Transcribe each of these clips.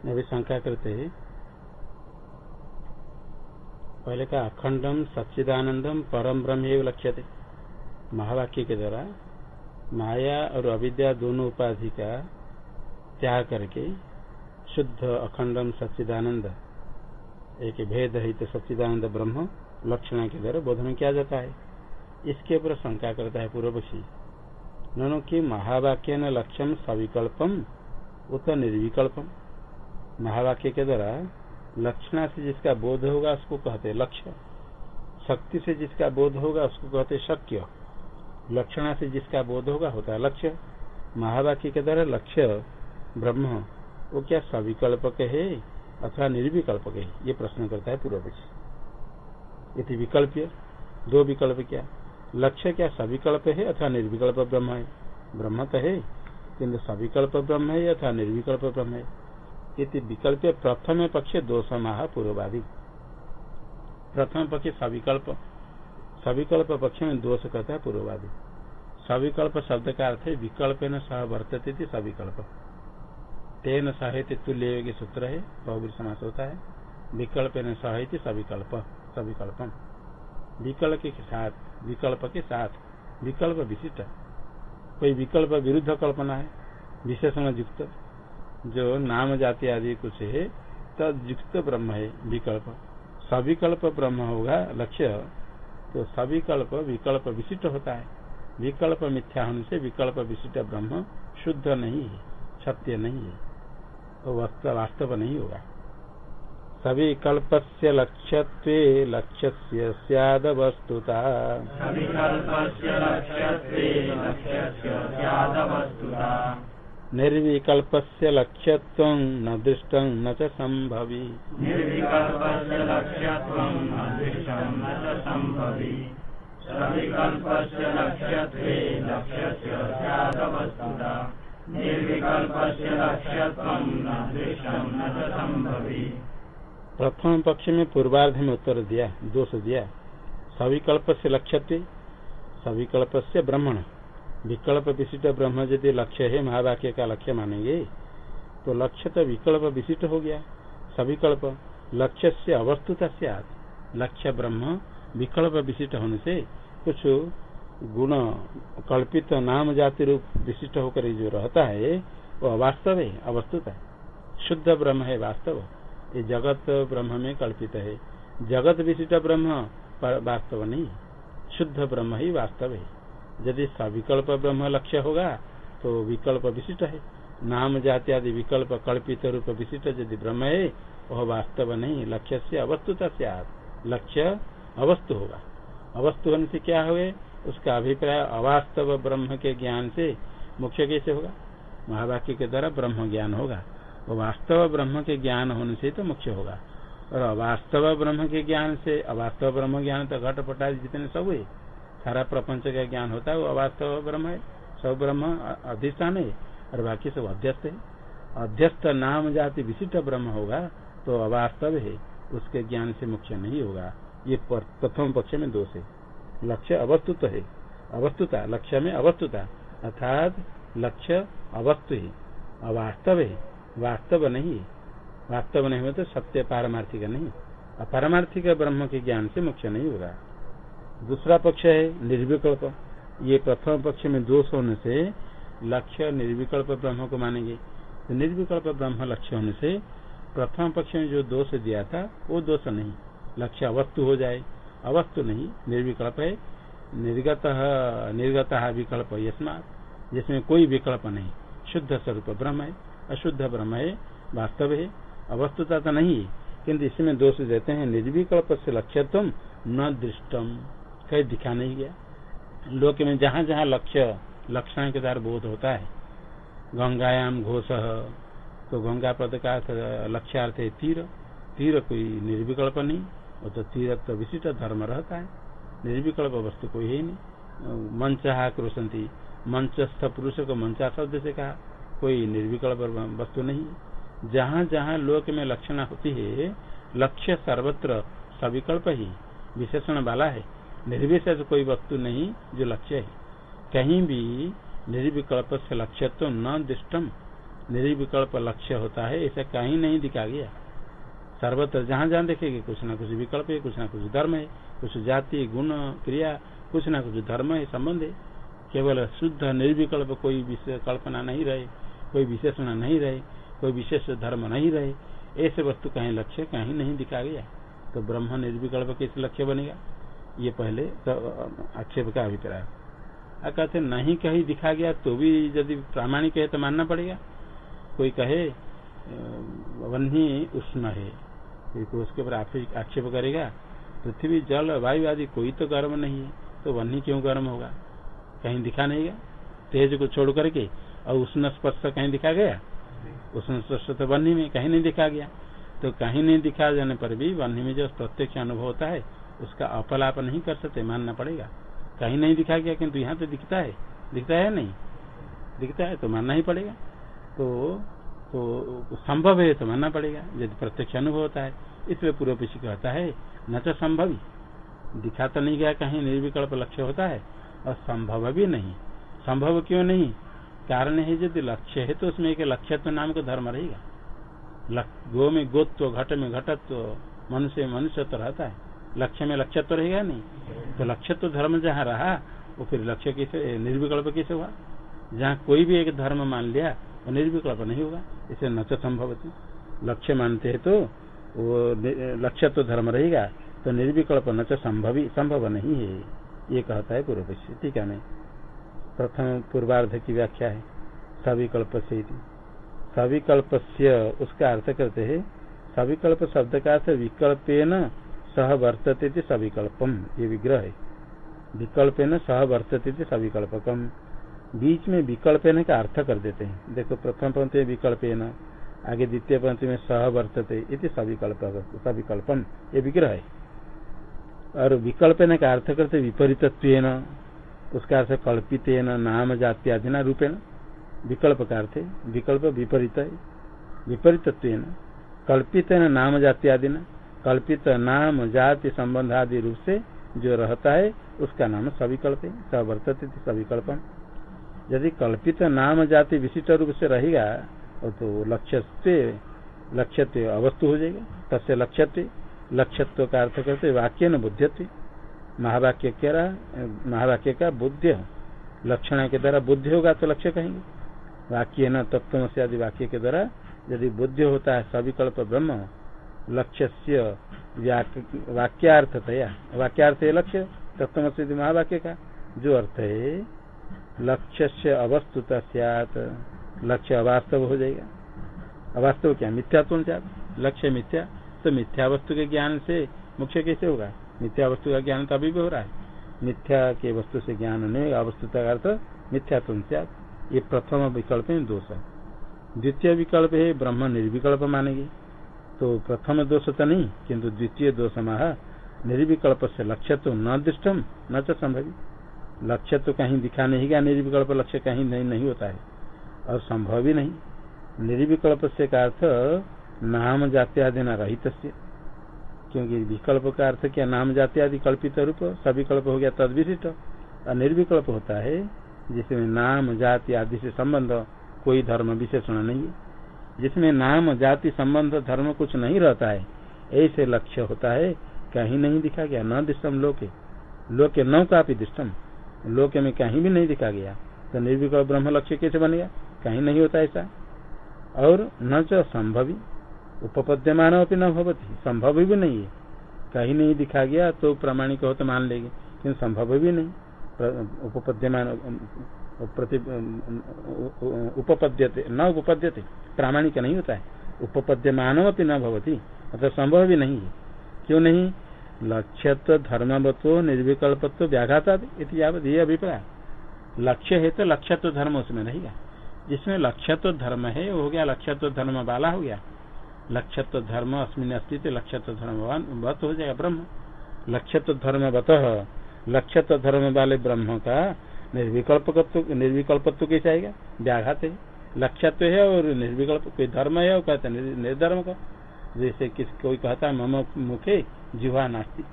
अभी शंका करते हैं। पहले का अखंडम सच्चिदानंदम परम ब्रह्म लक्ष्य थे महावाक्य के द्वारा माया और अविद्या दोनों उपाधि का त्याग करके शुद्ध, अखंडम सच्चिदानंद, एक भेद हित सच्चिदानंद ब्रह्म लक्षण के द्वारा बोधन किया जाता है। इसके ऊपर शंका करता है पूर्व पक्षी की महावाक्य न लक्ष्यम सविकल्पम, उत निर्विकल्पम। महावाक्य के द्वारा लक्षणा से जिसका बोध होगा उसको कहते लक्ष्य। शक्ति से जिसका बोध होगा उसको कहते शक्य। लक्षणा से जिसका बोध होगा होता है लक्ष्य। महावाक्य के द्वारा लक्ष्य, ब्रह्म, वो क्या सविकल्पक है अथवा निर्विकल्पक है ये प्रश्न करता है पूर्व पक्ष यदि विकल्प दो विकल्प क्या? लक्ष्य क्या सविकल्प है अथवा निर्विकल्प ब्रह्म है? ब्रह्म तो है किन्तु सविकल्प ब्रह्म है अथवा निर्विकल्प ब्रह्म है? इति विकल्प प्रथम पक्ष दो समाह पूर्ववादी। प्रथम पक्ष सविकल्प सविकल्प पक्ष में दोष कहता है पूर्ववादी। सविकल्प शब्द का अर्थ है विकल्प न सह वर्तते सविकल्प। तेन सहित तुल्य सूत्र है बहुबरी समास होता है। विकल्प न सहित सविकल्प, सविकल्पम। विकल्प के साथ, विकल्प के साथ, विकल्प विशिष्ट। कोई विकल्प विरुद्ध कल्पना है, विशेषण युक्त। जो नाम जाति आदि कुछ है तद युक्त ब्रह्म है, विकल्प। सविकल्प ब्रह्म होगा लक्ष्य। तो सविकल्प विकल्प विशिष्ट होता है। विकल्प मिथ्या होने से विकल्प विशिष्ट ब्रह्म शुद्ध नहीं है, सत्य नहीं है। तो वास्तव नहीं होगा। सविकल्प से लक्ष्य लक्ष्य सद वस्तुता निर्विकल्प से लक्ष्य न दृष्ट न च संभवी प्रथम पक्ष में पूर्वार्ध में उत्तर दिया दोष दिया। सविकल्प से लक्ष्य सविकल्प से ब्रह्मण। विकल्प विशिष्ट ब्रह्म यदि लक्ष्य, है महावाक्य का लक्ष्य मानेंगे? तो लक्ष्य तो विकल्प विशिष्ट हो गया, सविकल्प। लक्ष्य से अवस्तुता से लक्ष्य ब्रह्म विकल्प विशिष्ट होने से कुछ गुण कल्पित नाम जाति रूप विशिष्ट होकर जो रहता है, वो अवास्तव है, अवस्तुता। शुद्ध ब्रह्म है वास्तव। ये जगत ब्रह्म में कल्पित है। जगत विशिष्ट ब्रह्म वास्तव नहीं, शुद्ध ब्रह्म ही वास्तव है। यदि सविकल्प ब्रह्म लक्ष्य होगा तो विकल्प विशिष्ट है। नाम जाति आदि विकल्प कल्पित रूप विशिष्ट, यदि ब्रह्म है, वह वास्तव नहीं, लक्ष्य से अवस्तुता से लक्ष्य अवस्तु होगा। अवस्तु होने से क्या हुए? उसका अभिप्राय अवास्तव ब्रह्म के ज्ञान से मुख्य कैसे होगा? महावाक्य के द्वारा ब्रह्म ज्ञान होगा। वो वास्तव ब्रह्म के ज्ञान होने से तो मुख्य होगा। और अवास्तव ब्रह्म के ज्ञान से अवास्तव ब्रह्म ज्ञान तो घट पटा जितने सब हुए सारा प्रपंच का ज्ञान होता है, वो अवास्तव ब्रह्म है। सब ब्रह्म अधिष्ठान है, और बाकी सब अध्यस्त है। अध्यस्त नाम जाति विशिष्ट ब्रह्म होगा तो अवास्तव है, उसके ज्ञान से मुख्य नहीं होगा। ये प्रथम पक्ष में दोष है। लक्ष्य अवस्तुत है। अवस्तुता, लक्ष्य में अवस्तुता, अर्थात लक्ष्य अवस्तु है। अवास्तव है, वास्तव नहीं वास्तव नहीं हो तो सत्य पारमार्थिक नहीं। अपारमार्थिक ब्रह्म के ज्ञान से मुख्य नहीं होगा। दूसरा पक्ष है निर्विकल्प। ये प्रथम पक्ष में दोष होने से लक्ष्य निर्विकल्प ब्रह्म को मानेंगे। तो निर्विकल्प ब्रह्म लक्ष्य होने से प्रथम पक्ष में जो दोष दिया था, वो दोष नहीं। लक्ष्य अवस्तु हो जाए। अवस्तु नहीं, निर्विकल्प है। निर्गत निर्गत विकल्प यस्मात, जिसमें कोई विकल्प नहीं। शुद्ध स्वरूप ब्रह्म है। अशुद्ध ब्रह्म है, वास्तव है। अवस्तुता तो नहीं है किन्तु इसमें दोष देते हैं। निर्विकल्प से लक्ष्य तुम न दृष्टम। कहीं दिखा नहीं गया। लोक में जहाँ जहाँ लक्ष्य, लक्षण के द्वारा बोध होता है, गंगायाम घोष तो गंगा पद का लक्ष्यार्थ है तीर। तीर कोई निर्विकल्प नहीं, वो तो तीर तो विशिष्ट धर्म रहता है। निर्विकल्प वस्तु कोई है नहीं। मंच क्रोशंती मंचस्थ पुरुष को मंचा शब्द से कहा। कोई निर्विकल्प वस्तु नहीं। जहाँ जहाँ लोक में लक्षण होती है, लक्ष्य सर्वत्र सविकल्प ही, विशेषण वाला है। निर्विशेष कोई वस्तु नहीं, जो लक्ष्य है। कहीं भी निर्विकल्प से लक्ष्य तो न दृष्टम। निर्विकल्प लक्ष्य होता है ऐसा कहीं नहीं दिखा गया। सर्वत्र जहाँ जहाँ देखेंगे, कुछ ना कुछ विकल्प है, कुछ ना कुछ धर्म है, कुछ जाति, गुण, क्रिया, कुछ ना कुछ धर्म है, संबंध है। केवल शुद्ध निर्विकल्प कोई विशेष कल्पना नहीं रहे, कोई विशेषण नहीं रहे, कोई विशेष धर्म नहीं रहे, ऐसे वस्तु कहीं लक्ष्य कहीं नहीं दिखा गया। तो ब्रह्म निर्विकल्प कैसे लक्ष्य बनेगा? ये पहले तो आक्षेप का अभिप्राय। कहते नहीं कहीं दिखा गया तो भी यदि प्रामाणिक है तो मानना पड़ेगा। कोई कहे वन्ही उष्ण है। तो उसके ऊपर आक्षेप करेगा, पृथ्वी, जल, वायु आदि कोई तो गर्म नहीं है तो वन्ही क्यों गर्म होगा? कहीं दिखा नहीं गया। तेज को छोड़ करके, और उष्ण स्पर्श कहीं दिखा गया? उष्ण स्पर्श तो वन्ही में कहीं नहीं दिखा गया। तो कहीं नहीं दिखा जाने पर भी वन्य में जो प्रत्यक्ष अनुभव होता है उसका अपलाप नहीं कर सकते, मानना पड़ेगा। कहीं नहीं दिखा गया, किंतु यहाँ तो दिखता है। दिखता है नहीं? दिखता है तो मानना ही पड़ेगा। तो तो संभव है तो मानना पड़ेगा। यदि प्रत्यक्ष अनुभव होता है, इसमें पूर्व पीछे कहता है, न तो संभव। दिखा तो नहीं गया कहीं, निर्विकल्प लक्ष्य होता है, और संभव भी नहीं। संभव क्यों नहीं? कारण है यदि लक्ष्य है तो उसमें एक लक्ष्य तो नाम का धर्म रहेगा। गो में गोत्व, घट में घटत्व, मनुष्य मनुष्य तो रहता है। लक्ष्य में लक्ष्य तो रहेगा नहीं। तो लक्ष्य तो धर्म जहाँ रहा, वो फिर लक्ष्य कैसे निर्विकल्प कैसे हुआ? जहाँ कोई भी एक धर्म मान लिया, वो निर्विकल्प नहीं होगा इसे न तो संभव लक्ष्य मानते हैं तो वो लक्ष्य तो धर्म रहेगा तो निर्विकल्प न तो संभव संभव नहीं है। ये कहता है पूर्व पक्ष ठीक है नहीं? प्रथम पूर्वार्ध की व्याख्या है। सविकल्प से सविकल्प उसका अर्थ करते है, सविकल्प शब्द का अर्थ विकल्प न सह वर्तते थे सविकल्पम, ये विग्रह है। विकल्प न सह वर्तते थे सविकल्पकम। बीच में विकल्प का अर्थ कर देते हैं। देखो, प्रथम पंक्ति विकल्प न आगे द्वितीय पंक्ति में सह वर्तते, इति सविकल्प, सविकल्पम, ये विग्रह है। और विकल्प का अर्थ करते विपरीत उसका अर्थ कल्पित नाम, जाति, आदि न रूपेण। विकल्प का अर्थ विकल्प विपरीत है। विपरीत कल्पित नाम, जाति, आदि न। कल्पित नाम, जाति संबंध आदि रूप से जो रहता है, उसका नाम सविकल्प सवर्तते सविकल्पम। यदि कल्पित नाम जाति विशिष्ट रूप से रहेगा तो लक्ष्य से लक्ष्य अवस्तु हो जाएगा। तस्य लक्ष्य लक्ष्यत्व का अर्थ करते वाक्य न बुद्ध महावाक्य क्या रहा महावाक्य का बुद्ध लक्षण के द्वारा बुद्धि होगा तो लक्ष्य कहेंगे। वाक्य न तत्व से आदि वाक्य के द्वारा यदि बुद्धि होता है, सविकल्प ब्रह्म लक्ष्य वाक्यार्थतया। वाक्यार्थ है लक्ष्य तत्व से महावाक्य का। जो अर्थ है लक्ष्य से अवस्तुत लक्ष्य अवास्तव हो जाएगा। अवास्तव क्या? मिथ्या तो लक्ष्य मिथ्या तो मिथ्या वस्तु के ज्ञान से मुख्य कैसे होगा? मिथ्या वस्तु का ज्ञान तो अभी भी हो रहा है। मिथ्या के वस्तु से ज्ञान नहीं का अर्थ मिथ्या तो ये प्रथम विकल्प है दोष द्वितीय विकल्प है, ब्रह्म निर्विकल्प मानेगी। तो प्रथम दोष तो नहीं किंतु द्वितीय दोष महा निर्विकल्प से लक्ष्य तो न दृष्टम न तो संभवी। लक्ष्य तो कहीं दिखा नहीं गया निर्विकल्प लक्ष्य कहीं नहीं, नहीं होता है। और संभव ही नहीं। निर्विकल्प से का अर्थ नाम जाति आदि न रहित क्योंकि विकल्प का अर्थ क्या नाम जाति आदि कल्पित रूप सविकल्प हो गया तद विशिष्ट और निर्विकल्प होता है जिसमें नाम जाति आदि से संबंध कोई धर्म विशेषण नहीं है। जिसमें नाम, जाति संबंध, धर्म कुछ नहीं रहता है, ऐसे लक्ष्य होता है, कहीं नहीं दिखा गया, न दिष्टम लोके। लोके न काफ़ी दिष्टम। लोके में कहीं भी नहीं दिखा गया। तो निर्विकल्प ब्रह्म लक्ष्य कैसे बनेगा कहीं नहीं होता ऐसा। और न जो संभवी। उपपद्यमान न भवती। संभव भी नहीं है। कहीं नहीं दिखा गया तो प्रामाणिक हो तो मान लेंगे। किन्तु संभव भी नहीं। उपपद्यमान उपपद्यते। न उपपद्यते, प्रामाणिक नहीं होता है। उपपद्यमान न भवती मतलब संभव भी नहीं है। क्यों नहीं? लक्ष्यत्व धर्मवत्व निर्विकल्पत्व व्याघाता ये अभिप्राय। लक्ष्य है तो लक्ष्यत्व धर्म उसमें रहेगा जिसमें लक्ष्यत्व धर्म है, वो हो गया लक्ष्यत्व धर्म वाला हो गया। लक्ष्यत्व धर्म अस्मिन अस्तित्व, लक्ष्यत्व धर्म वत हो जाएगा ब्रह्म। लक्ष्यत्व धर्म वत, लक्ष्यत्व धर्म वाले ब्रह्म का निर्विकल्प निर्विकल्पत्व कैसे आएगा? व्याघात है। लक्ष्यत्व है और निर्विकल्प कोई धर्म है और कहते निर्धर्म का। जैसे किस कोई कहता है, मम मुखे जुहा नास्ती।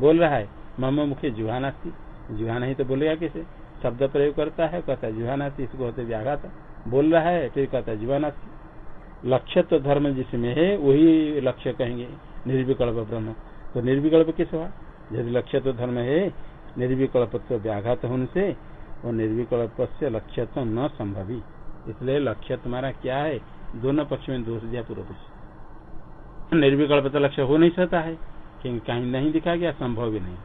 बोल रहा है, मम मुखे जुहा नास्ती। जुहा नहीं तो बोलेगा कैसे? शब्द प्रयोग करता है, कहता है जुहा नास्ती, इसको होते व्याघात। बोल रहा है, फिर कहता है जीवन लक्ष्य तो धर्म जिसमें है, वही लक्ष्य कहेंगे। निर्विकल्प ब्रह्म। तो निर्विकल्प किस हुआ? यदि लक्ष्य तो धर्म है निर्विकल्प व्याघात होने से और निर्विकल्प से लक्ष्य तो न संभवी। इसलिए लक्ष्य तुम्हारा क्या है? दोनों पक्ष में दोष दिया पूर्व पक्ष निर्विकल्प तो लक्ष्य हो नहीं सकता है क्योंकि कहीं नहीं दिखा गया संभव भी नहीं।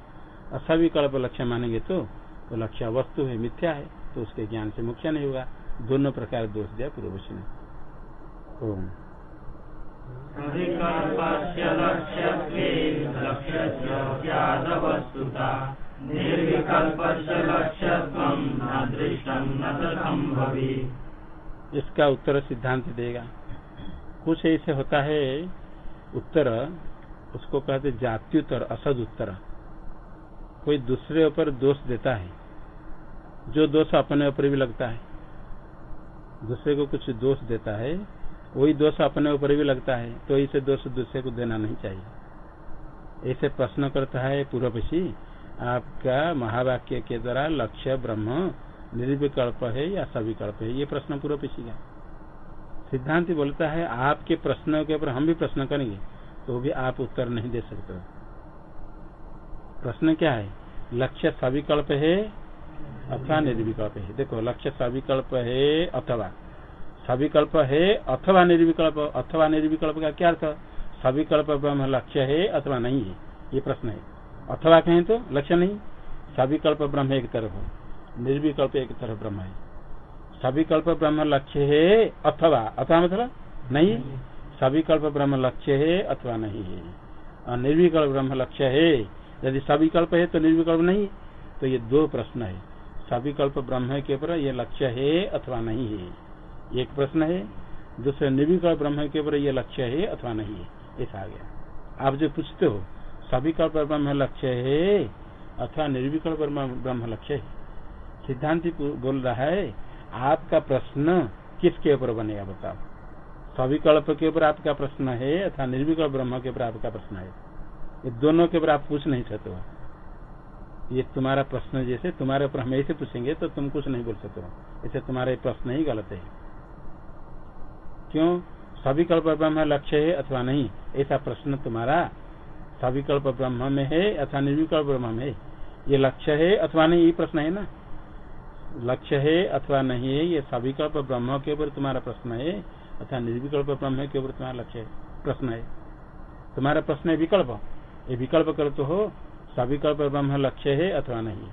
असविकल्प लक्ष्य मानेंगे तो, तो लक्ष्य वस्तु है मिथ्या है तो उसके ज्ञान से मुख्य नहीं होगा। दोनों प्रकार दोष दिया पूर्व पक्ष ने। ओम। इसका उत्तर सिद्धांत देगा। कुछ ऐसे होता है, उत्तर, उसको कहते जात्युत्तर असद उत्तर कोई दूसरे ऊपर दोष देता है, जो दोष अपने ऊपर भी लगता है, दूसरे को कुछ दोष देता है, वही दोष अपने ऊपर भी लगता है तो इसे दोष दूसरे को देना नहीं चाहिए। ऐसे प्रश्न करता है पूर्वपक्षी आपका महावाक्य के द्वारा लक्ष्य, ब्रह्म, निर्विकल्प है या सविकल्प है? ये प्रश्न पूर्व पक्षी का। सिद्धांत बोलता है, आपके प्रश्नों के ऊपर हम भी प्रश्न करेंगे तो भी आप उत्तर नहीं दे सकते। प्रश्न क्या है? लक्ष्य सविकल्प है अथवा निर्विकल्प है? देखो, लक्ष्य सविकल्प है अथवा। सविकल्प है अथवा निर्विकल्प अथवा निर्विकल्प का क्या अर्थ? सविकल्प ब्रह्म लक्ष्य है अथवा नहीं है? ये प्रश्न है। अथवा कहें तो लक्ष्य नहीं सविकल्प ब्रह्म एक तरफ़ निर्विकल्प एक तरफ़ ब्रह्म है। सविकल्प ब्रह्म लक्ष्य है अथवा। अथवा मतलब नहीं? सविकल्प ब्रह्म लक्ष्य है अथवा नहीं है। और निर्विकल्प ब्रह्म लक्ष्य है यदि सविकल्प है तो निर्विकल्प नहीं? तो ये दो प्रश्न है। सविकल्प ब्रह्म के ऊपर ये लक्ष्य है अथवा नहीं है। एक प्रश्न है दूसरे निर्विकल्प ब्रह्म के ऊपर ये लक्ष्य है अथवा नहीं है। ऐसा आ गया। आप जो पूछते हो सविकल्प ब्रह्म लक्ष्य है, अथवा निर्विकल्प ब्रह्म लक्ष्य है। सिद्धांति बोल रहा है, आपका प्रश्न किसके ऊपर बनेगा बताओ? सविकल्प के ऊपर आपका प्रश्न है, अथवा निर्विकल्प ब्रह्म के ऊपर आपका प्रश्न है? ये दोनों के ऊपर आप पूछ नहीं सकते हो। ये तुम्हारा प्रश्न जैसे तुम्हारे ऊपर हम ऐसे पूछेंगे तो तुम कुछ नहीं बोल सकते हो। ऐसे तुम्हारा प्रश्न ही गलत है। क्यों? सभी कल्प ब्रह्म लक्ष्य है अथवा नहीं? ऐसा प्रश्न तुम्हारा सविकल्प ब्रह्म में है अथवा निर्विकल्प ब्रह्म में है। ये लक्ष्य है, अथवा नहीं, ये प्रश्न है ना? लक्ष्य है, अथवा नहीं है, ये सविकल्प ब्रह्म के ऊपर तुम्हारा प्रश्न है, अथवा निर्विकल्प ब्रह्म के ऊपर तुम्हारा लक्ष्य है, प्रश्न है। तुम्हारा प्रश्न है विकल्प। ये विकल्प कर तो हो सविकल्प ब्रह्म लक्ष्य है, अथवा नहीं।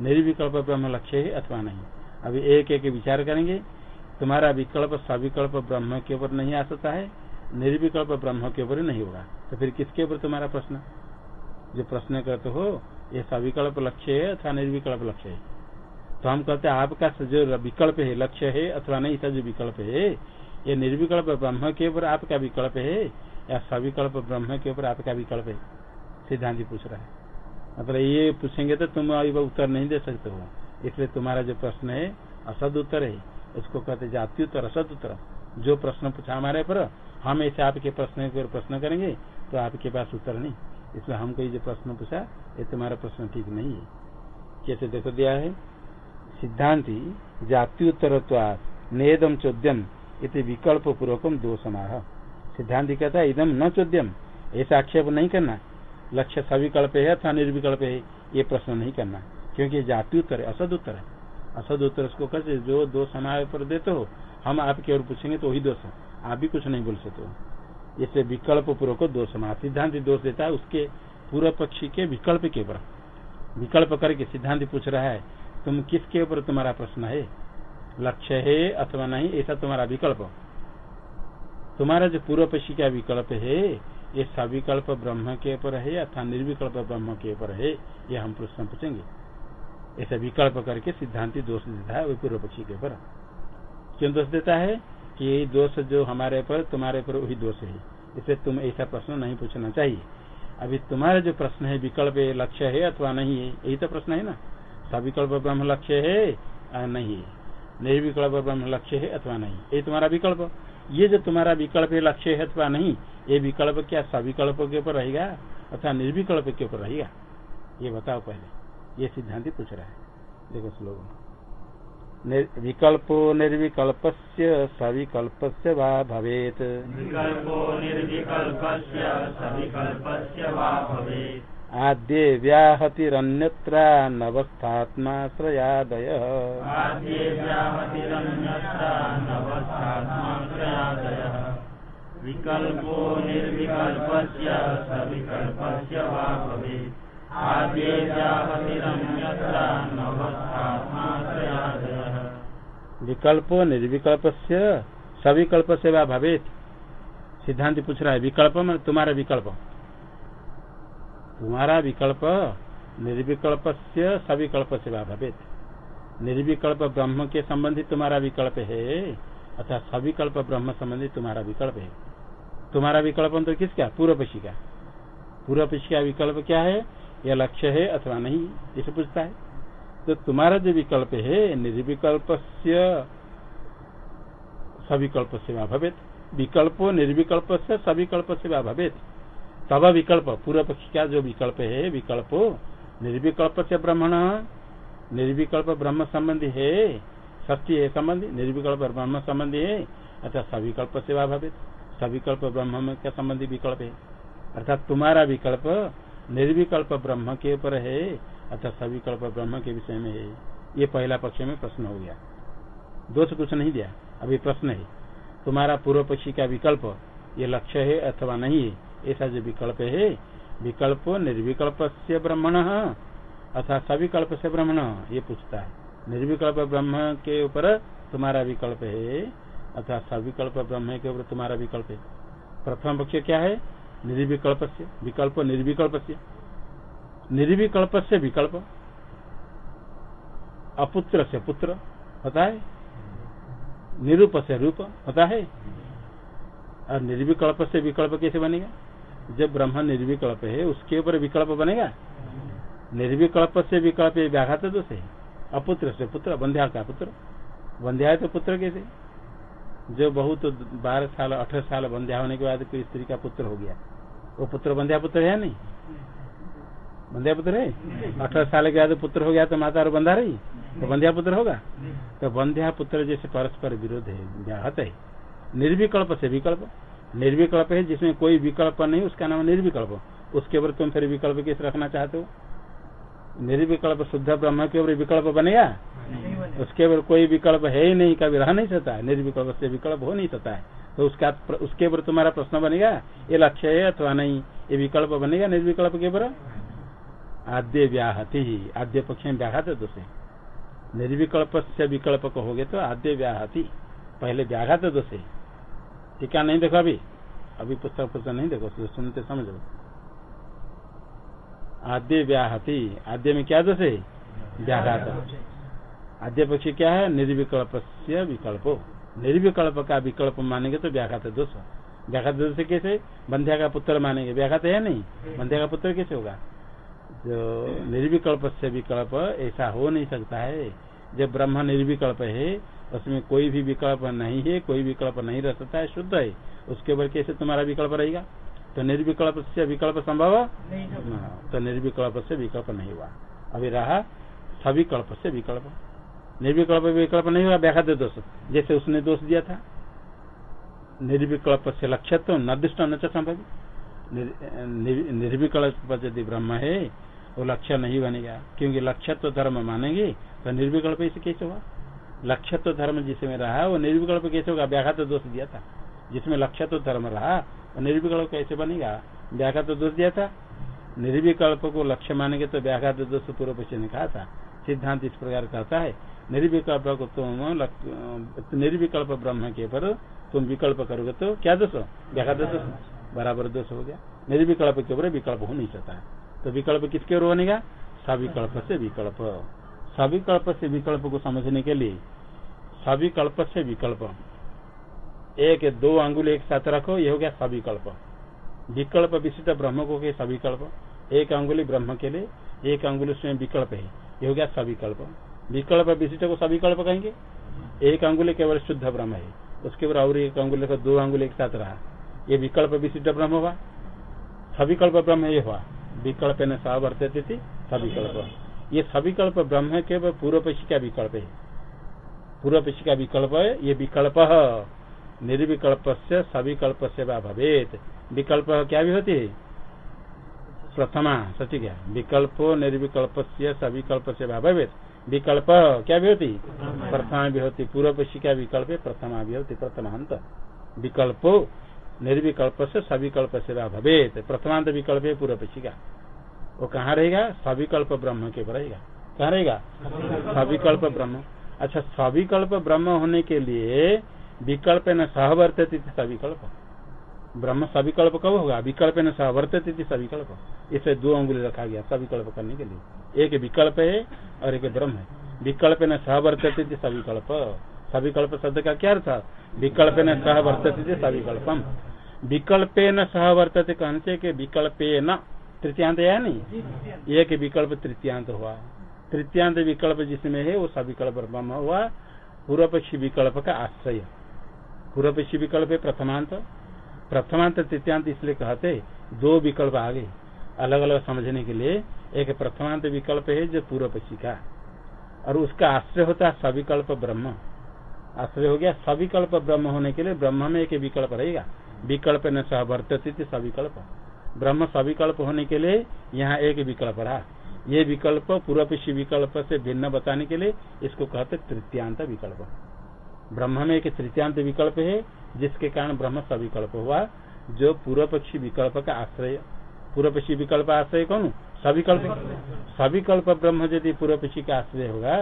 निर्विकल्प ब्रह्म लक्ष्य है, अथवा नहीं। अभी एक एक विचार करेंगे। तुम्हारा विकल्प सविकल्प ब्रह्म के ऊपर नहीं आ सकता है। निर्विकल्प ब्रह्म के ऊपर नहीं होगा तो फिर किसके ऊपर तुम्हारा प्रश्न? जो प्रश्न करते हो, ये सविकल्प लक्ष्य है अथवा निर्विकल्प लक्ष्य है? तो हम कहते हैं, आपका जो विकल्प है, लक्ष्य है अथवा नहीं था जो विकल्प है, ये निर्विकल्प ब्रह्म के ऊपर आपका विकल्प है, या सविकल्प ब्रह्म के ऊपर आपका विकल्प है? सिद्धांत पूछ रहा है। मतलब ये पूछेंगे तो तुम अभी उत्तर नहीं दे सकते हो। इसलिए तुम्हारा जो प्रश्न है, असद उत्तर है। उसको कहते जाति उत्तर, असद उत्तर। जो प्रश्न पूछा हमारे पर, हम ऐसे आपके प्रश्न के प्रश्न करेंगे तो आपके पास उत्तर नहीं। इसलिए हमको जो प्रश्न पूछा, ये तुम्हारा प्रश्न ठीक नहीं है। कैसे देखो दिया है? सिद्धांति, जाति उत्तर नेदम चौद्यम इति विकल्प पूर्वकम दो समाह सिद्धांति कहता है इदम न चौद्यम। ऐसा आक्षेप नहीं करना। लक्ष्य सविकल्प है अथवा निर्विकल्प है, ये प्रश्न नहीं करना। क्योंकि जाति उत्तर है, असद उत्तर है। असद उत्तर उसको कहते जो दो समाय पर देते हो हम आपकी ओर पूछेंगे तो वही दोष है। आप भी कुछ नहीं बोल सकते इससे विकल्प पूर्वक दोष समाज सिद्धांत दोष देता है, उसके पूर्व पक्षी के विकल्प के ऊपर। विकल्प करके सिद्धांत पूछ रहा है, तुम किसके ऊपर तुम्हारा प्रश्न है? लक्ष्य है अथवा नहीं, ऐसा तुम्हारा विकल्प। तुम्हारा जो पूर्व पक्षी का विकल्प है, ये सविकल्प ब्रह्म के ऊपर है अथवा निर्विकल्प ब्रह्म के ऊपर है, ये हम प्रश्न पूछेंगे। ऐसा विकल्प करके सिद्धांति दोष देता है पूर्व पक्षी के ऊपर। क्यों दोष देता है? कि ये दोष जो हमारे पर, तुम्हारे पर वही दोष है। इसे तुम ऐसा प्रश्न नहीं पूछना चाहिए। अभी तुम्हारा जो प्रश्न है, विकल्प लक्ष्य है अथवा नहीं है, यही तो प्रश्न है ना? सविकल्प ब्रह्म लक्ष्य है नहीं है। निर्विकल्प ब्रह्म लक्ष्य है अथवा नहीं। ये तुम्हारा विकल्प। ये जो तुम्हारा विकल्प लक्ष्य है अथवा नहीं, ये विकल्प क्या सविकल्प के ऊपर रहेगा अथवा निर्विकल्प के ऊपर रहेगा? ये बताओ पहले। ये सिद्धांत पूछ रहा है। देखो श्लोक विकल्पो निर्विकल्पस्य सविकल्पस्य वा भवेत्। आद्ये व्याहतिरन्यत्रा नवस्थात्माश्रयादयः। आद्ये व्याहतिरन्यत्र नवस्थात्माश्रयादयः। विकल्पो निर्विकल्पस्य सविकल्पस्य वा भवेत्। आद्ये व्याहतिरन्यत्र नवस्थात्माश्रयादयः निर्विकल्प से सविकल्प से वा भवेत? सिद्धांत पूछ रहा है, विकल्प में तुम्हारा विकल्प। तुम्हारा विकल्प निर्विकल्प से सविकल्प से वा भवेत। निर्विकल्प ब्रह्म के संबंधी तुम्हारा विकल्प है अथवा सविकल्प ब्रह्म संबंधी तुम्हारा विकल्प है। तुम्हारा विकल्प तो किसका? पूर्व पक्षी का। पूर्व पक्षी का विकल्प क्या है? यह लक्ष्य है अथवा नहीं? इसे पूछता है। तो तुम्हारा जो विकल्प है निर्विकल्प से सविकल्प से वा भवेत। विकल्पो निर्विकल्प से सविकल्प से वा भवेत। तब विकल्प पूर्व पक्ष का जो विकल्प है, विकल्पो निर्विकल्प से ब्रह्मण, निर्विकल्प ब्रह्म संबंधी है सत्य है संबंधी, निर्विकल्प ब्रह्म संबंधी है अर्थात सविकल्प से वा भवेत। सविकल्प ब्रह्म क्या संबंधी विकल्प है? अर्थात तुम्हारा विकल्प निर्विकल्प ब्रह्म के ऊपर है अर्थात सविकल्प ब्रह्म के विषय में है। ये पहला पक्ष में प्रश्न हो गया। दोष कुछ नहीं दिया। अभी प्रश्न है, तुम्हारा पूर्व पक्षी का विकल्प ये लक्ष्य है अथवा नहीं है? ऐसा जो विकल्प है, विकल्प निर्विकल्प से ब्रह्मण अथवा सविकल्प से ब्रह्मण, ये पूछता है। निर्विकल्प ब्रह्म के ऊपर तुम्हारा विकल्प है अथवा सविकल्प ब्रह्म के ऊपर तुम्हारा विकल्प है। प्रथम पक्ष क्या है? निर्विकल्प से विकल्प निर्विकल्प से निर्विकल्प से विकल्प। अपुत्र से पुत्र, होता है। निरूप से रूप, होता है। और निर्विकल्प से विकल्प कैसे बनेगा? जब ब्रह्म निर्विकल्प है, उसके ऊपर विकल्प बनेगा। निर्विकल्प से विकल्प व्याघात दोष है। अपुत्र से पुत्र बंध्या का पुत्र। बंध्या तो पुत्र कैसे? जो बहुत बारह साल, अठारह साल बंध्या होने के बाद कोई स्त्री का पुत्र हो गया। वो पुत्र बंध्या पुत्र है नहीं? बंध्या पुत्र है? अठारह साल के बाद पुत्र हो गया तो माता और बंधा रही? तो बंध्या पुत्र होगा? तो बंध्या पुत्र जैसे परस्पर विरोध है, व्याहत है। निर्विकल्प से विकल्प। निर्विकल्प है जिसमें कोई विकल्प नहीं, उसका नाम निर्विकल्प। उसके ऊपर तुम फिर विकल्प किस रखना चाहते हो? निर्विकल्प शुद्ध ब्रह्म के ऊपर विकल्प बनेगा? उसके ऊपर कोई विकल्प है ही नहीं, कभी रह नहीं सकता। है निर्विकल्प से विकल्प हो नहीं सकता है। तो उसका उसके ऊपर तुम्हारा प्रश्न बनेगा, ये लक्ष्य है अथवा नहीं? ये विकल्प बनेगा निर्विकल्प के ऊपर? आद्य व्याहति आद्य पक्ष में व्याघात दोष। निर्विकल्प से विकल्प हो गए तो आद्य व्याहति। पहले व्याघात दोष। है नहीं देखो अभी? अभी पुस्तक पुस्तक नहीं देखो सुनते समझ लो। आद्य व्याहति, आद्य में क्या दोष? है व्याघात आद्य पक्ष क्या है? निर्विकल्प से विकल्प। निर्विकल्प का विकल्प मानेंगे तो व्याघात दोष। व्याघात दोष कैसे? बंध्या का पुत्र मानेंगे। व्याघात है नहीं? बंध्या का पुत्र कैसे होगा? जो निर्विकल्प से विकल्प ऐसा हो नहीं सकता है। जब ब्रह्म निर्विकल्प है उसमें कोई भी विकल्प नहीं है कोई विकल्प नहीं रह सकता है शुद्ध है। उसके ऊपर कैसे तुम्हारा विकल्प रहेगा? तो निर्विकल्प से विकल्प संभव? तो निर्विकल्प से विकल्प नहीं हुआ। अभी रहा सविकल्प से विकल्प। निर्विकल्प विकल्प नहीं हुआ व्याघात दोष जैसे उसने दोष दिया था। निर्विकल्प से लक्ष्य तो निर्दिष्ट न संभव। निर्विकल्प यदि ब्रह्म है वो लक्ष्य नहीं बनेगा क्योंकि लक्ष्य तो धर्म मानेंगे तो निर्विकल्प इसे कैसे होगा लक्ष्य तो धर्म जिसमें रहा, वो निर्विकल्प कैसे होगा? व्याघात तो दोष दिया था। जिसमें लक्ष्य तो धर्म रहा, वो निर्विकल्प कैसे बनेगा? व्याघात तो दोष दिया था। निर्विकल्प को लक्ष्य मानेंगे तो व्याघात दोष पूर्व पक्ष ने कहा था। सिद्धांत इस प्रकार कहता है, निर्विकल्प को तुम निर्विकल्प ब्रह्म के पर तुम विकल्प करोगे तो क्या दोष व्याघात दोष बराबर दोष हो गया। निर्विकल्प के ऊपर विकल्प हो नहीं सकता है। तो विकल्प किसके ओर बनेगा? सविकल्प से विकल्प। सविकल्प से विकल्प को समझने के लिए सविकल्प से विकल्प। एक, दो अंगुल एक साथ रखो, ये हो गया सविकल्प। विकल्प विशिष्ट ब्रह्म को के सविकल्प। एक अंगुली ब्रह्म के लिए, एक अंगुल उसमें विकल्प है, ये हो गया सविकल्प। विकल्प विशिष्ट को सविकल्प कहेंगे? एक अंगुली केवल शुद्ध ब्रह्म है, उसके ऊपर और एक अंगुल दो अंगुल एक साथ रहा। ये विकल्प विशिष्ट ब्रह्म हुआ। सविकल्प ब्रह्म ये हुआ। विकल्प न सावर्तित थी सविकल्प। ये सविकल्प ब्रह्म के पूर्व पक्षी का विकल्प है। पूर्व पक्षी का विकल्प है ये विकल्प निर्विकल्प से सविकल्प से भवेत। विकल्प क्या भी होती है प्रथमा सची क्या विकल्पो निर्विकल्प से सविकल्प से भवेत। विकल्प क्या भी होती प्रथमा भी होती पूर्व पक्षी का विकल्प प्रथमा भी होती प्रथमांत विकल्पो निर्विकल्प से सविकल्प से भवेत। प्रथमांत विकल्प है पूर्व पक्षी का वो कहाँ रहेगा? सविकल्प ब्रह्म के रहेगा। कहाँ रहेगा? सविकल्प ब्रह्म। अच्छा सविकल्प ब्रह्म होने के लिए विकल्प न सहवर्तित सविकल्प। ब्रह्म सविकल्प कब होगा? विकल्प न सहवर्तित सविकल्प। इसे दो अंगुली रखा गया, सविकल्प करने के लिए। एक विकल्प है और एक ब्रह्म है। विकल्प न सहवर्तित सविकल्प। सविकल्प शब्द का क्या अर्थ? विकल्प न सहवर्तित सविकल्पम। विकल्प न सहवर्तित कहते के विकल्प न तृतीयांत है नहीं? एक विकल्प तृतीयांत हुआ। तृतीयांत विकल्प जिसमें है, वो सविकल्प ब्रह्म हुआ। पूर्व पक्षी विकल्प का आश्रय। पूर्व पक्षी विकल्प है प्रथमांत। प्रथमांत तृतीयांत इसलिए कहते दो विकल्प आ गए। अलग अलग समझने के लिए एक प्रथमांत विकल्प है जो पूर्व पक्षी का। और उसका आश्रय होता है सविकल्प ब्रह्म। आश्रय हो गया। सविकल्प ब्रह्म होने के लिए ब्रह्म में एक विकल्प रहेगा। विकल्प न सह सहवर्तित सविकल्प। ब्रह्म सविकल्प होने के लिए यहाँ एक विकल्प रहा। ये विकल्प पूर्व पूर्वपेशी विकल्प से भिन्न बताने के लिए इसको कहते तृतीयांत विकल्प। ब्रह्म में एक तृतीयांत विकल्प है, जिसके कारण ब्रह्म सविकल्प हुआ, जो पूर्व पक्षी विकल्प का आश्रय। पूर्व पक्षी विकल्प आश्रय कौन? सविकल्प। सविकल्प ब्रह्म यदि पूर्व पक्षी का आश्रय होगा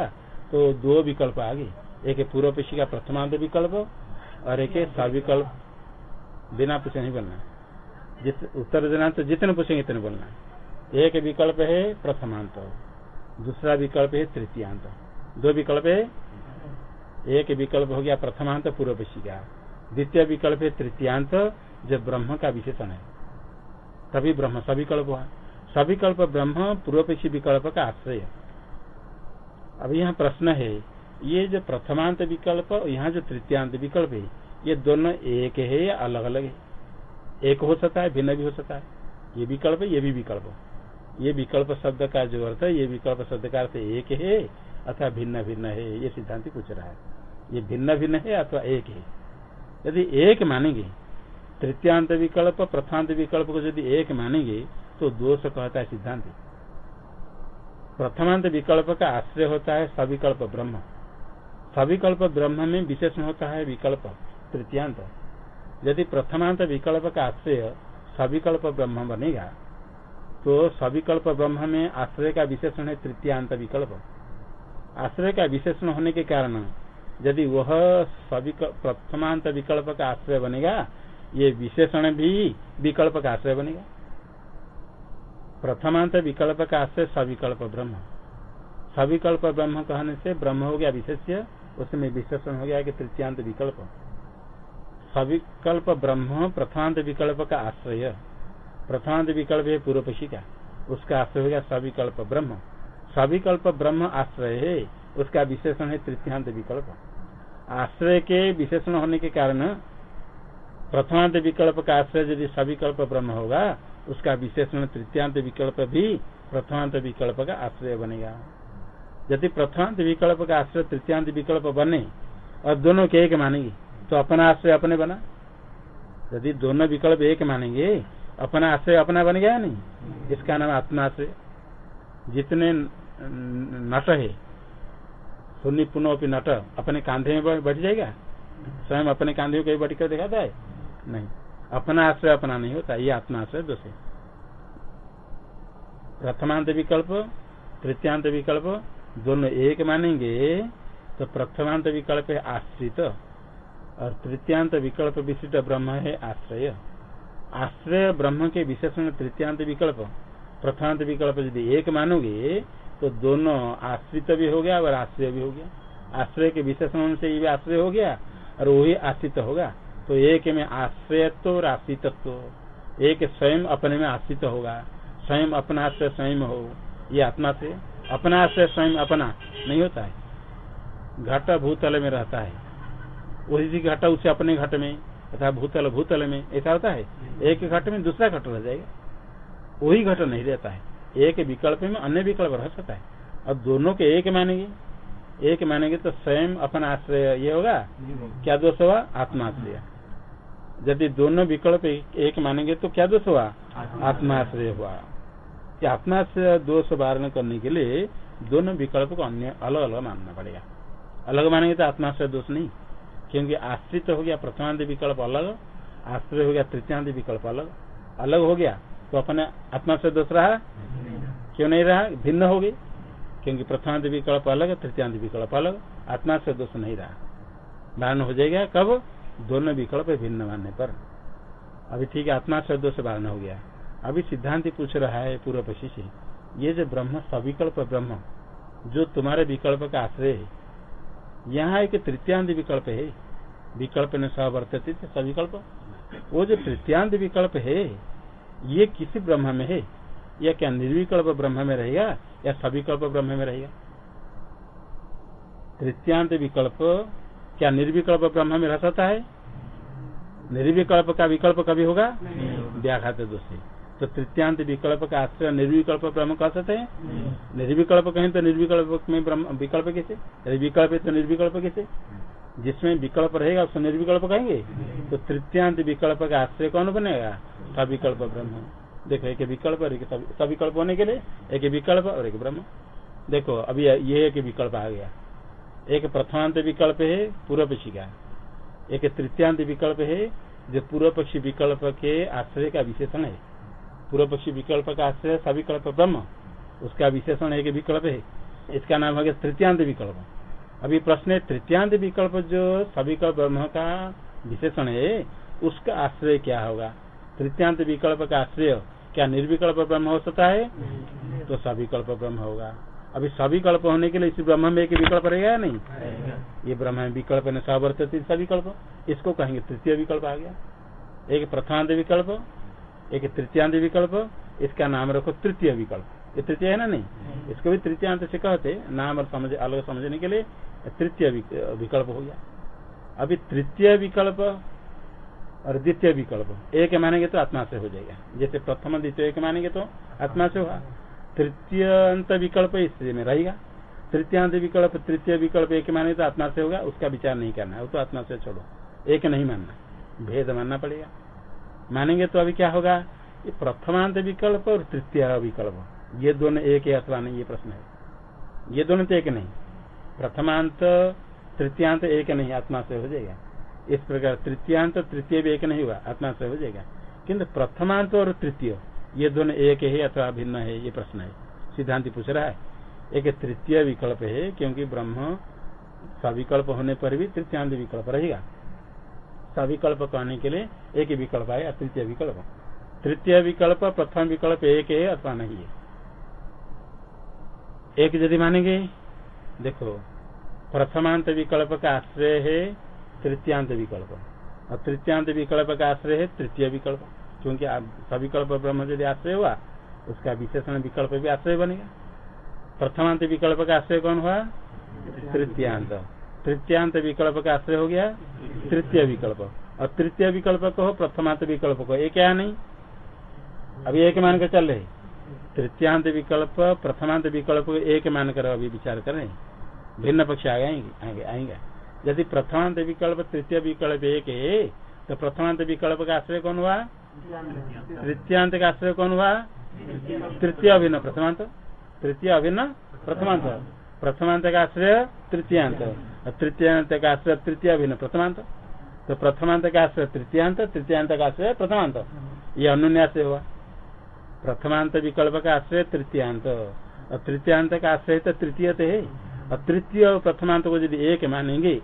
तो दो विकल्प आगे एक पूर्व पेशी का प्रथमांत विकल्प और एक सविकल्प बिना पूछे नहीं बनना जिस उत्तर देना तो जितने पूछेंगे इतने बोलना एक विकल्प है प्रथमांत, दूसरा विकल्प है तृतीयांत। दो विकल्प है, एक विकल्प हो गया प्रथमांत पूर्व पेशी का। द्वितीय विकल्प है तृतीयांत, जो ब्रह्म का विशेषण है। तभी ब्रह्म सविकल्प हुआ। सविकल्प ब्रह्म पूर्वपक्षी विकल्प का आश्रय अब यहाँ प्रश्न है ये जो प्रथमांत विकल्प और यहाँ जो तृतीयांत विकल्प है, ये दोनों एक है या अलग अलग है? एक हो सकता है, भिन्न भी हो सकता है। ये विकल्प ये भी विकल्प। ये विकल्प शब्द का जो अर्थ है, ये विकल्प शब्द का अर्थ एक है अथवा भिन्न भिन्न है, ये सिद्धांत पूछ रहा है। ये भिन्न भिन्न है अथवा एक है। यदि एक मानेंगे, तृतीयांत विकल्प प्रथांत विकल्प को यदि एक मानेंगे तो दोष कहता है सिद्धांत। प्रथमांत विकल्प का आश्रय होता है सविकल्प ब्रह्म। सविकल्प ब्रह्म में विशेषण होता है विकल्प, तृतीयांत। यदि प्रथमांत विकल्प का आश्रय सविकल्प ब्रह्म बनेगा तो सविकल्प ब्रह्म में आश्रय का विशेषण है तृतीयांत विकल्प। आश्रय का विशेषण होने के कारण यदि वह प्रथमांत विकल्प का आश्रय बनेगा, ये विशेषण भी विकल्प का आश्रय बनेगा। प्रथमांत विकल्प का आश्रय सविकल्प ब्रह्म। सविकल्प ब्रह्म कहने से ब्रह्म हो गया विशेष्य उसमें विशेषण हो गया कि तृतीयांत विकल्प। सविकल्प ब्रह्म, प्रथांत विकल्प का आश्रय। प्रथांत विकल्प है पूर्व पक्षी का। उसका आश्रय हो गया सविकल्प ब्रह्म। सविकल्प ब्रह्म आश्रय है, उसका विशेषण है तृतीयांत विकल्प। आश्रय के विशेषण होने के कारण प्रथमांत विकल्प का आश्रय यदि सविकल्प ब्रह्म होगा, उसका विशेषण तृतीयांत विकल्प भी प्रथमांत विकल्प का आश्रय बनेगा। यदि प्रथमांत विकल्प का आश्रय तृतीयांत विकल्प बने और दोनों के एक मानेंगे तो अपना आश्रय अपने बना। यदि दोनों विकल्प एक मानेंगे, अपना आश्रय अपना बन गया नहीं? इसका नाम आत्माश्रय। जितने नट है, सुन्नी पुनः नट, अपने कांधे में बैठ जाएगा? स्वयं अपने कांधे को बैठ कर दिखाता है? नहीं। अपना आश्रय अपना नहीं होता, ये आत्माश्रय दोष है। प्रथमांत विकल्प, तृतीयांत विकल्प दोनों एक मानेंगे तो प्रथमांत विकल्प है आश्रित और तृतीयांत विकल्प विशिष्ट ब्रह्म है आश्रय। आश्रय ब्रह्म के विशेषण तृतीयांत विकल्प। प्रथमांत विकल्प यदि एक मानोगे तो दोनों आश्रित भी हो गया और आश्रय भी हो गया। आश्रय के विशेषण से ये आश्रय हो गया और वही आश्रित होगा। तो एक में आश्रयत्व और आश्रितत्व। एक स्वयं अपने में आश्रित होगा। स्वयं अपना आश्रय स्वयं हो। ये आत्मा से। अपना आश्रय स्वयं अपना, नहीं होता है। घट भूतल में रहता है। वही घट उसे अपने घट में, तथा भूतल भूतल में, ऐसा होता है। एक घट में दूसरा घट रह जाएगा। वही घट नहीं रहता है। एक विकल्प में अन्य विकल्प रह सकता है। अब दोनों के एक मानेंगे। एक मानेंगे तो स्वयं अपना आश्रय ये होगा। क्या दोष हुआ? आत्माश्रय। यदि दोनों विकल्प एक मानेंगे तो क्या दोष हुआ? आत्माश्रय हुआ। आत्माश्रय दोष वारण करने के लिए दोनों विकल्प को अन्य अलग अलग मानना पड़ेगा। अलग मानेंगे तो आत्मा से दोष नहीं, क्योंकि आश्रित हो गया प्रथमांत विकल्प अलग आश्रय हो गया तृतीयांत विकल्प अलग। अलग हो गया तो अपने आत्मा से दोष रहा? क्यों नहीं रहा? भिन्न हो गई, क्योंकि प्रथमांत विकल्प अलग, तृतीयांत विकल्प अलग आत्मा से दोष नहीं रहा। धारण हो जाएगा कब? दोनों विकल्प भिन्न मानने पर। अभी ठीक है आत्माश्रय दोष धारण हो गया। अभी सिद्धांत पूछ रहा है पूर्व पक्षी। से ये जो ब्रह्म सविकल्प ब्रह्म जो तुम्हारे विकल्प का आश्रय है यहाँ एक तृतीयांत विकल्प है। विकल्प ने सवर्तित सविकल्प। वो जो तृतीयांत विकल्प है ये किसी ब्रह्म में है? या क्या निर्विकल्प ब्रह्म में रहेगा या सविकल्प ब्रह्म में रहेगा? तृतीयांत विकल्प क्या निर्विकल्प ब्रह्म में रह सकता है? निर्विकल्प का विकल्प कभी होगा। व्याघात दोषी। तो तृतीयांत विकल्प का आश्रय निर्विकल्प ब्रह्म कह सकते हैं? निर्विकल्प कहें तो निर्विकल्प में ब्रह्म विकल्प कैसे? विकल्प है तो निर्विकल्प कैसे? जिसमें विकल्प रहेगा उसको निर्विकल्प कहेंगे? तो तृतीयांत विकल्प का आश्रय कौन बनेगा? सविकल्प ब्रह्म। देखो एक विकल्प और एक सविकल्प होने के लिए एक विकल्प और एक ब्रह्म। देखो अभी ये एक विकल्प आ गया। एक प्रथमांत विकल्प है पूर्व पक्षी का एक तृतीयांत विकल्प है जो पूर्व पक्षी विकल्प के आश्रय का विशेषण है। पूर्व पक्षी विकल्प का आश्रय सविकल्प ब्रह्म। उसका विशेषण एक विकल्प है। इसका नाम हो गया तृतीयांत विकल्प। अभी प्रश्न है तृतीयांत विकल्प जो सविकल्प ब्रह्म का विशेषण है उसका आश्रय क्या होगा? तृतीयांत विकल्प का आश्रय क्या निर्विकल्प ब्रह्म हो सकता है? तो सविकल्प ब्रह्म होगा। अभी सविकल्प होने के लिए इस ब्रह्म में एक विकल्प रहेगा या नहीं? ये ब्रह्म विकल्प ने सवर्तित सविकल्प। इसको कहेंगे तृतीय विकल्प आ गया। एक प्रथमांत विकल्प एक तृतीयांत विकल्प इसका नाम रखो तृतीय विकल्प। ये तृतीय है ना नहीं? इसको भी तृतीयांत से कहते नाम और समझ अलग समझने के लिए तृतीय विकल्प हो गया। अभी तृतीय विकल्प और द्वितीय विकल्प एक मानेंगे तो आत्मा से हो जाएगा। जैसे प्रथम द्वितीय एक मानेंगे तो आत्मा से होगा। तृतीय अंत विकल्प इससे में रहेगा। तृतीयांत विकल्प तृतीय विकल्प एक मानेंगे तो आत्मा से होगा उसका विचार नहीं करना है। वो तो आत्मा से छोड़ो। एक नहीं मानना। भेद मानना पड़ेगा। मानेंगे तो अभी क्या होगा? ये प्रथमांत विकल्प और तृतीय विकल्प। ये दोनों एक है अथवा नहीं, ये प्रश्न है। ये दोनों तो एक नहीं। प्रथमांत, तृतीयांत एक नहीं, आत्मा से हो जाएगा। इस प्रकार तृतीयांत तृतीय भी एक नहीं हुआ, आत्मा से हो जाएगा। किंतु प्रथमांत और तृतीय, ये दोनों एक है अथवा भिन्न है, ये प्रश्न है। सिद्धांत पूछ रहा है। एक तृतीय विकल्प है, क्योंकि ब्रह्म सविकल्प होने पर भी तृतीयांत विकल्प रहेगा। सविकल्प कहने के लिए एक विकल्प आएगा तृतीय विकल्प। तृतीय विकल्प, प्रथम विकल्प एक है अथवा नहीं है। एक यदि मानेंगे, देखो, प्रथमांत विकल्प का आश्रय है तृतीयांत विकल्प। और तृतीयांत विकल्प का आश्रय है तृतीय विकल्प। क्योंकि सविकल्प ब्रह्म यदि आश्रय हुआ, उसका विशेषण विकल्प भी आश्रय बनेगा। प्रथमांत विकल्प का आश्रय कौन हुआ? तृतीयांत। तृतीयांत विकल्प का आश्रय हो गया, तृतीय विकल्प। और तृतीय विकल्प को प्रथमांत विकल्प को। एक या नहीं। अभी एक मान कर चल रहे। तृतीयांत विकल्प, प्रथमांत विकल्प को एक मान कर अभी विचार कर करें भिन्न पक्ष आ आएँगे आएँगे। यदि प्रथमांत विकल्प, तृतीय विकल्प एक है तो प्रथमांत विकल्प का आश्रय कौन हुआ? तृतीयांत का आश्रय कौन हुआ? तृतीय अभिन्न प्रथमांत। तृतीय अभिन्न प्रथमांत। प्रथमांत का आश्रय तृतीयांत। तृतीयांत का आश्रय, तृतीय भिन्न प्रथमांत। तो प्रथमांत का आश्रय, तृतीयांत तृतीयांत का आश्रय, प्रथमांत। ये अनुन्यास हुआ प्रथमांत विकल्प का आश्रय, तृतीयांत। और तृतीयांत का आश्रय तो तृतीय है। और तृतीय और प्रथमांत को यदि एक मानेंगे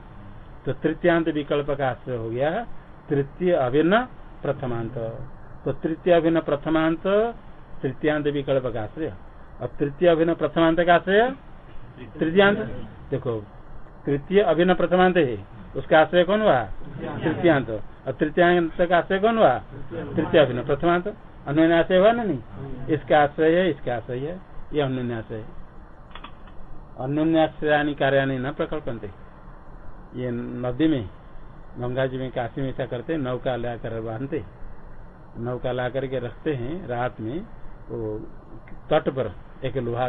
तो तृतीयांत विकल्प का आश्रय हो गया। तृतीय अभिन्न प्रथमांत। तो तृतीय अभिन्न प्रथमांत, तृतीयांत विकल्प का आश्रय। और तृतीय अभिन्न प्रथमांत का आश्रय, तृतीयांत। देखो तृतीय अभिन्न प्रथमांत है। उसका आश्रय कौन हुआ? तृतीयांत। और तृतीयांत का आश्रय कौन हुआ? तृतीय अभिन्न प्रथमांत। आश्रय हुआ ना नहीं? इसका आश्रय है, इसका आश्रय है, ये आश्रय है। अन्योन्याश्रयानी कार्याणी न प्रकल्पनते। ये नदी में, गंगा जी में काशी में ऐसा करते नौका ला कर बांधते। नौका ला करके रखते हैं, रात में वो तट पर एक लोहा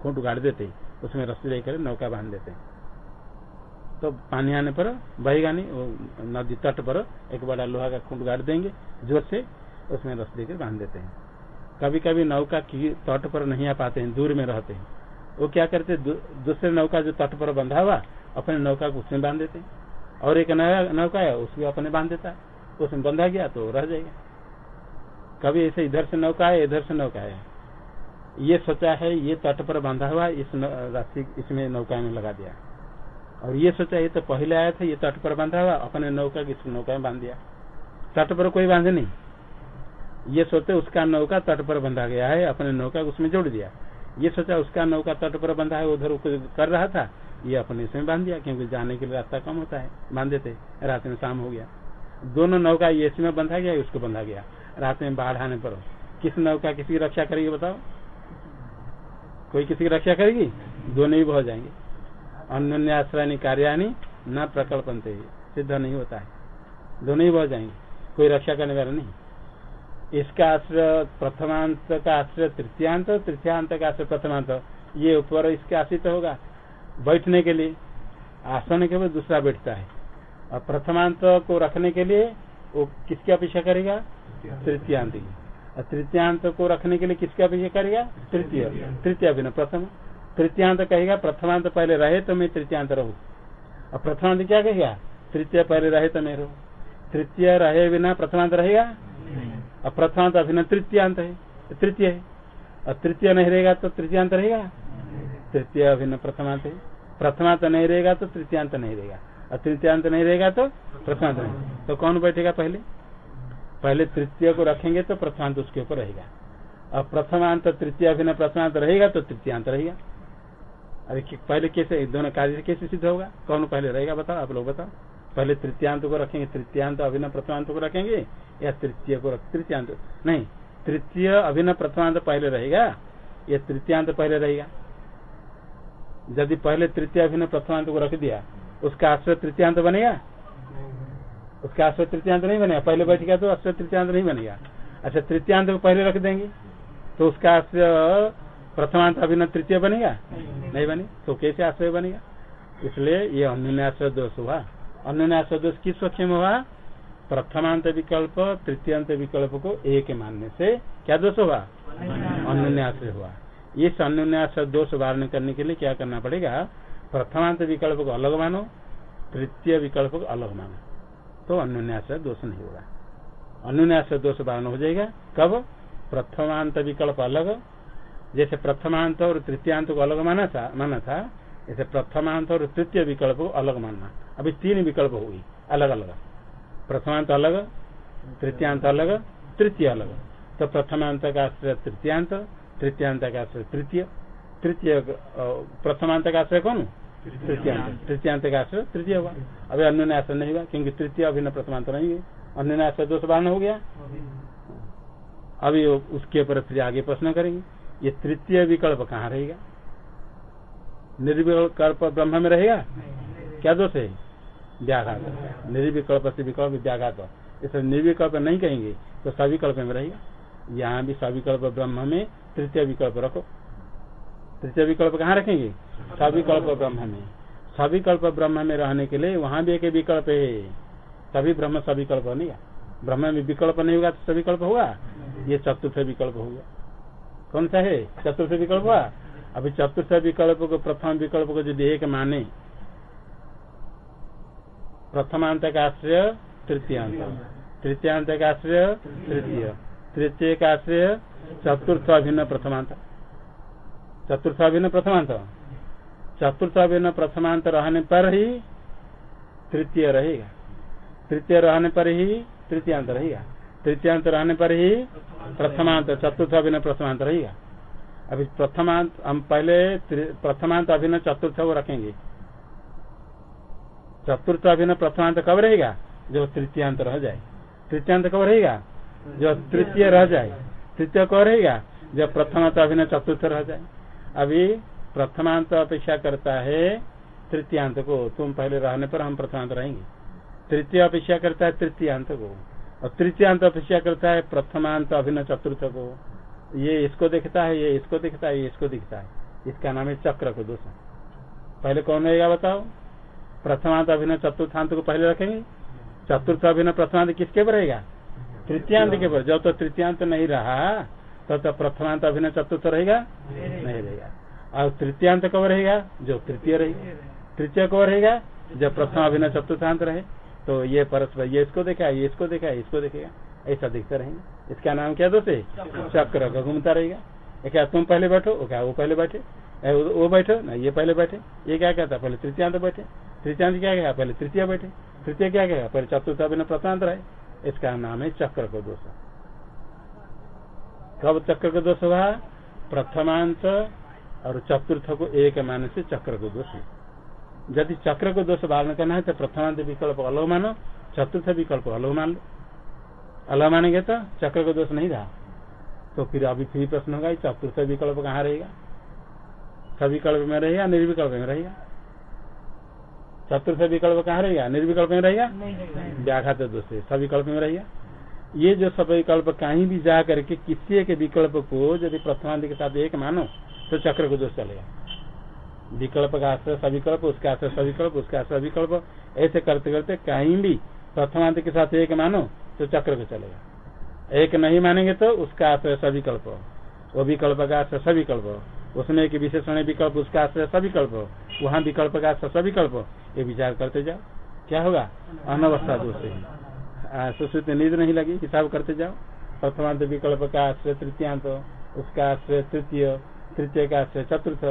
खूंट गाड़ देते। उसमें रस्सी लेकर नौका बाँध देते। हैं तो पानी आने पर, बहेगा नहीं नदी तट पर एक बड़ा लोहा का खूंट गाड़ देंगे, ज़ोर से उसमें रस्सी लेकर बाँध देते हैं। कभी कभी नौका की तट पर नहीं आ पाते हैं, दूर में रहते हैं। वो क्या करते दूसरे नौका जो तट पर बंधा हुआ, अपने नौका को उसमें बाँध देते हैं। और एक नया नौका है उसमें अपने बाँध देता है। उसमें बंधा गया तो रह जाएगा। कभी ऐसे इधर से नौका है, इधर से नौका है। ये सोचा है, ये तट पर बांधा हुआ, इस राशि इसमें नौका में लगा दिया। और ये सोचा, ये तो पहले आया था, ये तट पर बांधा हुआ, अपने नौका इस नौका में बाँध दिया। तट पर कोई बांधे नहीं। ये सोचते उसका नौका तट पर बंधा गया है, अपने नौका उसमें जोड़ दिया। ये सोचा, उसका नौका तट पर बंधा है, उधर कर रहा था, ये अपने इसमें बाँध दिया, क्योंकि जाने के लिए रास्ता कम होता है। बाँध देते, रात में शाम हो गया। दोनों नौका ये इसमें बंधा गया, उसको बंधा गया। रात में बाढ़ आने पर। किस नौका किसी की रक्षा करेगी बताओ? कोई किसी की रक्षा करेगी? दोनों ही बह जाएँगे। अन्य आश्रय कार्याणी न प्रकल्पनते। सिद्ध नहीं होता है। दोनों ही बह जाएँगे। कोई रक्षा करने वाला नहीं। इसका आश्रय, प्रथमांत का आश्रय, तृतीयांत तृतीयांत का आश्रय, प्रथमांत। ये ऊपर इसके आश्रित होगा। बैठने के लिए। आसन के बाद दूसरा बैठता है। और प्रथमांत को रखने के लिए वो किसकी अपेक्षा करेगा? तृतीयांत की। और तृतीयांत को रखने के लिए किसकी अपेक्षा करेगा? तृतीय। तृतीय बिना प्रथम। तृतीयांत कहेगा प्रथमांत पहले रहे तो मैं तृतीयांत रहू। और प्रथमांत क्या कहेगा? तृतीय पहले रहे तो मैं रहू। तृतीय रहे बिना प्रथमांत रहेगा? और प्रथमांत अभिन्न तृतीयांत है तृतीय है। और तृतीय नहीं रहेगा तो तृतीयांत रहेगा? तृतीय अभिन्न प्रथमांत है। प्रथमांत नहीं रहेगा तो तृतीयांत नहीं रहेगा। और तृतीयांत नहीं रहेगा तो प्रथमांत नहीं। तो कौन बैठेगा पहले? पहले तृतीय को रखेंगे तो प्रथमांत उसके ऊपर रहेगा। और प्रथमांत तृतीय अभिन्न प्रथमांत रहेगा तो तृतीयांत रहेगा। अरे पहले कैसे दोनों कार्य से कैसे सिद्ध होगा? कौन पहले रहेगा बताओ, आप लोग बताओ। पहले तृतीयांत को रखेंगे, तृतीयांत अभिन्न प्रथमांत को रखेंगे, या तृतीय को तृतीयांत? नहीं, तृतीय अभिन्न प्रथमांत पहले रहेगा, या तृतीयांत पहले रहेगा? यदि पहले तृतीय अभिन्न प्रथमांत को रख दिया, उसका आश्रय तृतीयांत बनेगा? उसका आश्रय तृतीयांत नहीं बनेगा। पहले बैठेगा तो आश्रय तृतीयांत नहीं बनेगा। अच्छा तृतीयांत पहले रख देंगे तो उसका आश्रय प्रथमांत अभिन्न तृतीय बनेगा? नहीं बने। तो कैसे आश्रय बनेगा? इसलिए ये आश्रय दोष हुआ। आश्रय दोष किस पक्ष में हुआ? प्रथमांत विकल्प, तृतीयांत विकल्प को एक मानने से क्या दोष हुआ? अन्याश्रय हुआ। इस अन्याश्रय दोष वारण करने के लिए क्या करना पड़ेगा? प्रथमांत विकल्प को अलग मानो, तृतीय विकल्प को अलग मानो। तो अन्याश्रय दोष नहीं होगा। अन्याश्रय दोष वारण हो जाएगा। कब? प्रथमांत विकल्प अलग जैसे प्रथमांत और तृतीयांत को अलग माना था माना था जैसे प्रथमांत और तृतीय विकल्प को अलग मानना। अभी तीन विकल्प होगी अलग अलग। प्रथमांत अलग तृतीयांत अलग तृतीय अलग। तो प्रथमांत का आश्रय तृतीयांत तृतीयांत का आश्रय तृतीय। तृतीय प्रथमांत का आश्रय कौन? तृतीयांत। तृतीयांत का आश्रय तृतीय हुआ। अभी अन्य आश्रय नहीं हुआ क्योंकि तृतीय अभिन्न प्रथमांत नहीं है। अन्य आश्रय दोष बारह हो गया। अभी उसके ऊपर फिर आगे प्रश्न करेंगे। ये तृतीय विकल्प कहाँ रहेगा? निर्विकल्प ब्रह्म में रहेगा? क्या दोष है? व्याघात। निर्विकल्प से विकल्प व्याघात। इसे निर्विकल्प नहीं कहेंगे तो सविकल्प में रहेगा। यहाँ भी सविकल्प ब्रह्म में तृतीय विकल्प रखो। तृतीय विकल्प कहाँ रखेंगे? सविकल्प ब्रह्म में। सविकल्प ब्रह्म में रहने के लिए वहाँ भी एक विकल्प है। सभी ब्रह्म सविकल्प बनेगा। ब्रह्म में विकल्प नहीं होगा तो सविकल्प होगा। ये चतुर्थ विकल्प होगा। कौन सा है? चतुर्थ विकल्प? हुआ अभी चतुर्थ विकल्प को प्रथम विकल्प को यदि एक माने प्रथमांत का आश्रय तृतीयांत। तृतीयांत का आश्रय तृतीय। तृतीय का आश्रय चतुर्थ अभिन्न प्रथमांत। चतुर्थ अभिन्न प्रथमांत। चतुर्थ अभिन्न प्रथमांत रहने पर ही तृतीय रहेगा। तृतीय रहने पर ही तृतीयांत रहेगा। तृतीयांत रहने पर ही प्रथमांत चतुर्थ अभिनय प्रथमांत रहेगा अभी प्रथमांत हम पहले प्रथमांत अभिनय चतुर्थ को रखेंगे। चतुर्थ अभिन्न प्रथमांत कब रहेगा? जो तृतीयांत रह जाए। तृतीयांत कब रहेगा? जो तृतीय रह जाए। तृतीय कब रहेगा? जब प्रथमांत अभिनय चतुर्थ रह जाए। अभी प्रथमांत अपेक्षा करता है तृतीयांत को। तुम पहले रहने पर हम प्रथमांत रहेंगे। तृतीय अपेक्षा करता है तृतीयांत को। और तृतीयांत अपेक्षा करता है, प्रथमांत अभिन्न चतुर्थ को। ये इसको देखता है, ये इसको दिखता है, ये इसको दिखता है। इसका नाम है चक्र को दोष। पहले कौन रहेगा बताओ? प्रथमांत अभिनय चतुर्थांत को पहले रखेंगे? चतुर्थ अभिनय प्रथमांत किसके पर रहेगा? तृतीयांत के पर। जब तो तृतीयांत नहीं रहा, तब तो प्रथमांत अभिनय चतुर्थ रहेगा? नहीं रहेगा। और तृतीयांत कब रहेगा? जो तृतीय रहेगा तृतीय कब रहेगा? जब प्रथम अभिनय चतुर्थांत रहे। तो ये परस्पर ये इसको देखा ये इसको देखा इसको देखेगा ऐसा देखते रहेंगे। इसका नाम क्या दोष है? चक्र। का घूमता रहेगा। क्या तुम पहले बैठो? वो क्या वो पहले बैठे? वो बैठो? ना ये पहले बैठे। ये क्या कहता पहले तृतीयांत बैठे। तृतीयांत क्या कहा? पहले तृतीय बैठे। तृतीय क्या कहेगा पहले चतुर्थ अभिनय प्रथांत रहे। इसका नाम है चक्र को दोष। कब चक्र का दोष हुआ प्रथमांत और चतुर्थ को एक मान से चक्र को दोष। है यदि चक्र को दोष धारण करना है तो प्रथमांत विकल्प अलग मानो चतुर्थ विकल्प अलग मान लो अलग मानेंगे तो चक्र को दोष नहीं रहा तो फिर अभी फिर प्रश्न होगा चतुर्थ विकल्प कहाँ रहेगा? सविकल्प में रहेगा निर्विकल्प में रहेगा? चतुर्थ विकल्प कहाँ रहेगा? निर्विकल्प में रहेगा? व्याघात दोष सविकल्प में रहेगा। ये जो सब विकल्प कहीं भी जा करके किसी एक विकल्प को यदि प्रथमांत के साथ एक मानो तो चक्र को दोष चलेगा। विकल्प का आश्रय, सविकल्प, उसका आश्रय, सविकल्प, उसका आश्रय विकल्प ऐसे करते करते कहीं भी प्रथमांत के साथ एक मानो तो चक्र को चलेगा। एक नहीं मानेंगे तो उसका आश्रय सविकल्प। वो विकल्प का आश्रय सविकल्प। उसमें एक विशेषण विकल्प, उसका आश्रय सविकल्प। वहाँ विकल्प का आश्रय सविकल्प। ये विचार करते जाओ। क्या होगा? अनवस्था दोष है सुश्रुत नींद नहीं लगी, हिसाब करते जाओ। प्रथमांत विकल्प का आश्रय तृतीयांत, उसका आश्रय तृतीय तृतीय का आश्रय चतुर्थ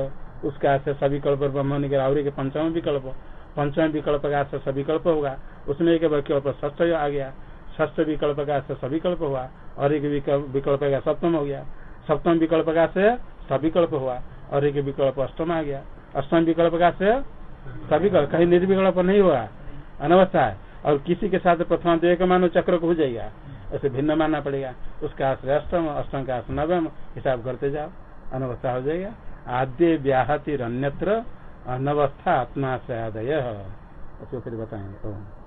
उसका आश्रय सविकल्प ब्रह्म निगरावरी के पंचम विकल्प पंचम विकल्प का आश्रय सविकल्प होगा उसमें एक विकल्प ष्ठ आ गया। ष्ठ विकल्प का आश्रय सविकल्प हुआ और एक विकल्प का सप्तम हो गया। सप्तम विकल्प का आश्रय सविकल्प हुआ और एक विकल्प अष्टम आ गया। अष्टम विकल्प का आश्रय सविकल्प कहीं निर्विकल्प नहीं हुआ। अनवस्था है। और किसी के साथ प्रथम एक मानो चक्र को हो जाएगा ऐसे भिन्न मानना पड़ेगा। उसका आश्रय अष्टम अष्टम का आश्रय नवम, हिसाब करते जाओ। अनवस्था हो जाएगा। आद्य व्याहतिर अन्यत्र अनवस्था आत्मा से आदय उसको फिर बताएँगे पूर्णमद